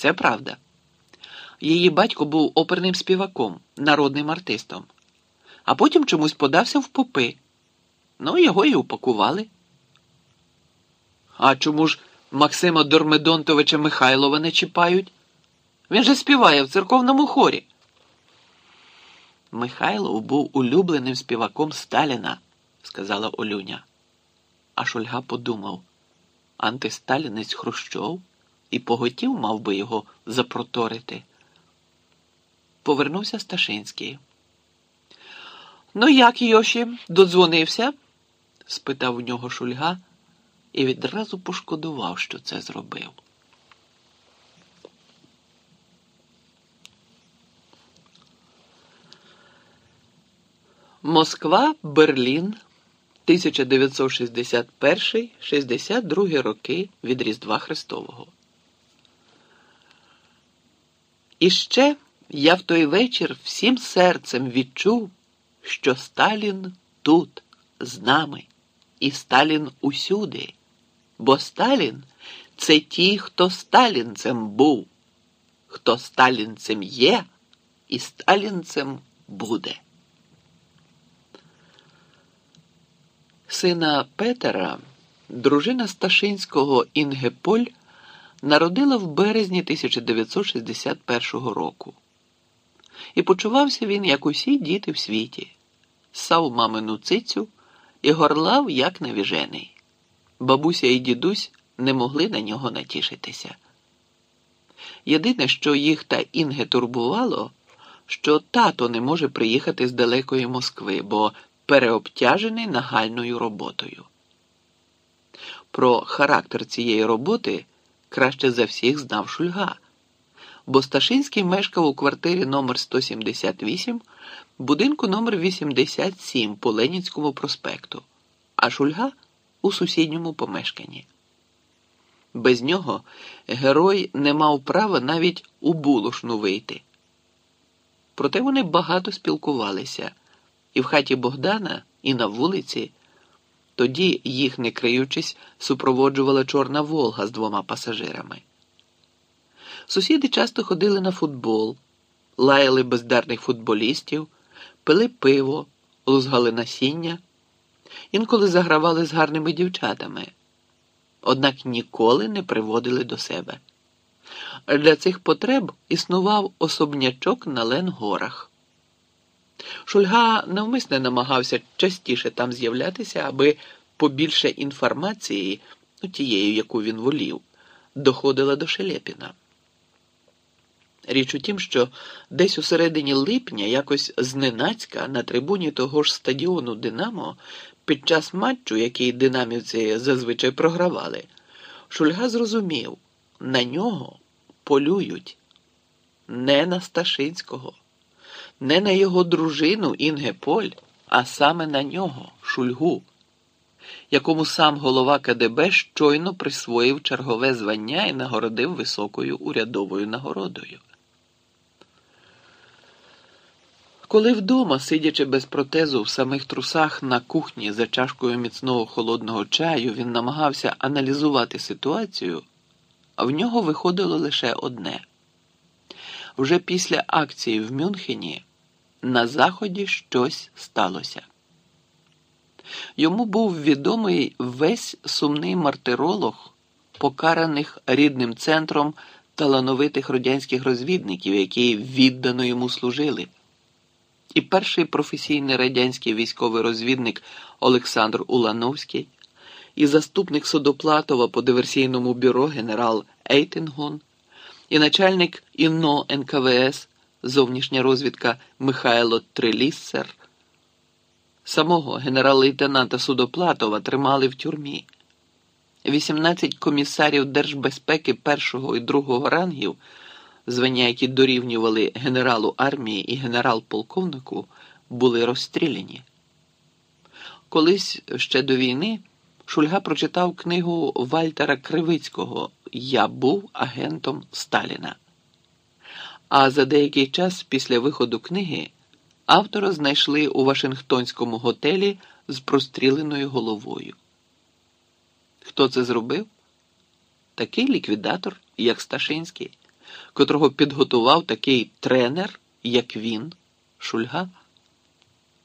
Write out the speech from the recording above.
Це правда. Її батько був оперним співаком, народним артистом, а потім чомусь подався в попи. Ну, його і упакували. А чому ж Максима Дормидонтовича Михайлова не чіпають? Він же співає в церковному хорі. Михайлов був улюбленим співаком Сталіна, сказала Олюня. А Шульга подумав антисталінець Хрущов і поготів мав би його запроторити. Повернувся Сташинський. Ну, як Йоші, додзвонився? спитав у нього Шульга і відразу пошкодував, що це зробив. Москва, Берлін, 1961-62 роки від Різдва Христового. І ще я в той вечір всім серцем відчув, що Сталін тут, з нами, і Сталін усюди, бо Сталін це ті, хто сталінцем був, хто сталінцем є, і сталінцем буде. Сина Петера, дружина Сташинського Інгеполь народила в березні 1961 року. І почувався він, як усі діти в світі, ссав мамину цицю і горлав, як навіжений. Бабуся і дідусь не могли на нього натішитися. Єдине, що їх та Інге турбувало, що тато не може приїхати з далекої Москви, бо переобтяжений нагальною роботою. Про характер цієї роботи краще за всіх знав Шульга, бо Сташинський мешкав у квартирі номер 178 будинку номер 87 по Ленінському проспекту, а Шульга у сусідньому помешканні. Без нього герой не мав права навіть у булошну вийти. Проте вони багато спілкувалися і в хаті Богдана, і на вулиці. Тоді їх, не криючись, супроводжувала Чорна Волга з двома пасажирами. Сусіди часто ходили на футбол, лаяли бездарних футболістів, пили пиво, лузгали насіння, інколи загравали з гарними дівчатами, однак ніколи не приводили до себе. Для цих потреб існував особнячок на Ленгорах. Шульга навмисне намагався частіше там з'являтися, аби побільше інформації, ну, тією, яку він волів, доходила до Шелепіна. Річ у тім, що десь у середині липня, якось зненацька, на трибуні того ж стадіону Динамо, під час матчу, який динамівці зазвичай програвали, Шульга зрозумів, на нього полюють не на Сташинського не на його дружину Інге Поль, а саме на нього, Шульгу, якому сам голова КДБ щойно присвоїв чергове звання і нагородив високою урядовою нагородою. Коли вдома, сидячи без протезу в самих трусах на кухні за чашкою міцного холодного чаю, він намагався аналізувати ситуацію, а в нього виходило лише одне. Вже після акції в Мюнхені на заході щось сталося. Йому був відомий весь сумний мартиролог, покараних рідним центром талановитих радянських розвідників, які віддано йому служили. І перший професійний радянський військовий розвідник Олександр Улановський, і заступник Судоплатова по диверсійному бюро генерал Ейтингон, і начальник ІНО НКВС зовнішня розвідка Михайло Триліссер. Самого генерал-лейтенанта Судоплатова тримали в тюрмі. 18 комісарів держбезпеки першого і другого рангів, звання, які дорівнювали генералу армії і генерал-полковнику, були розстріляні. Колись ще до війни Шульга прочитав книгу Вальтера Кривицького Я був агентом Сталіна. А за деякий час після виходу книги автора знайшли у Вашингтонському готелі з простріленою головою. Хто це зробив? Такий ліквідатор, як Сташинський, котрого підготував такий тренер, як він, Шульга.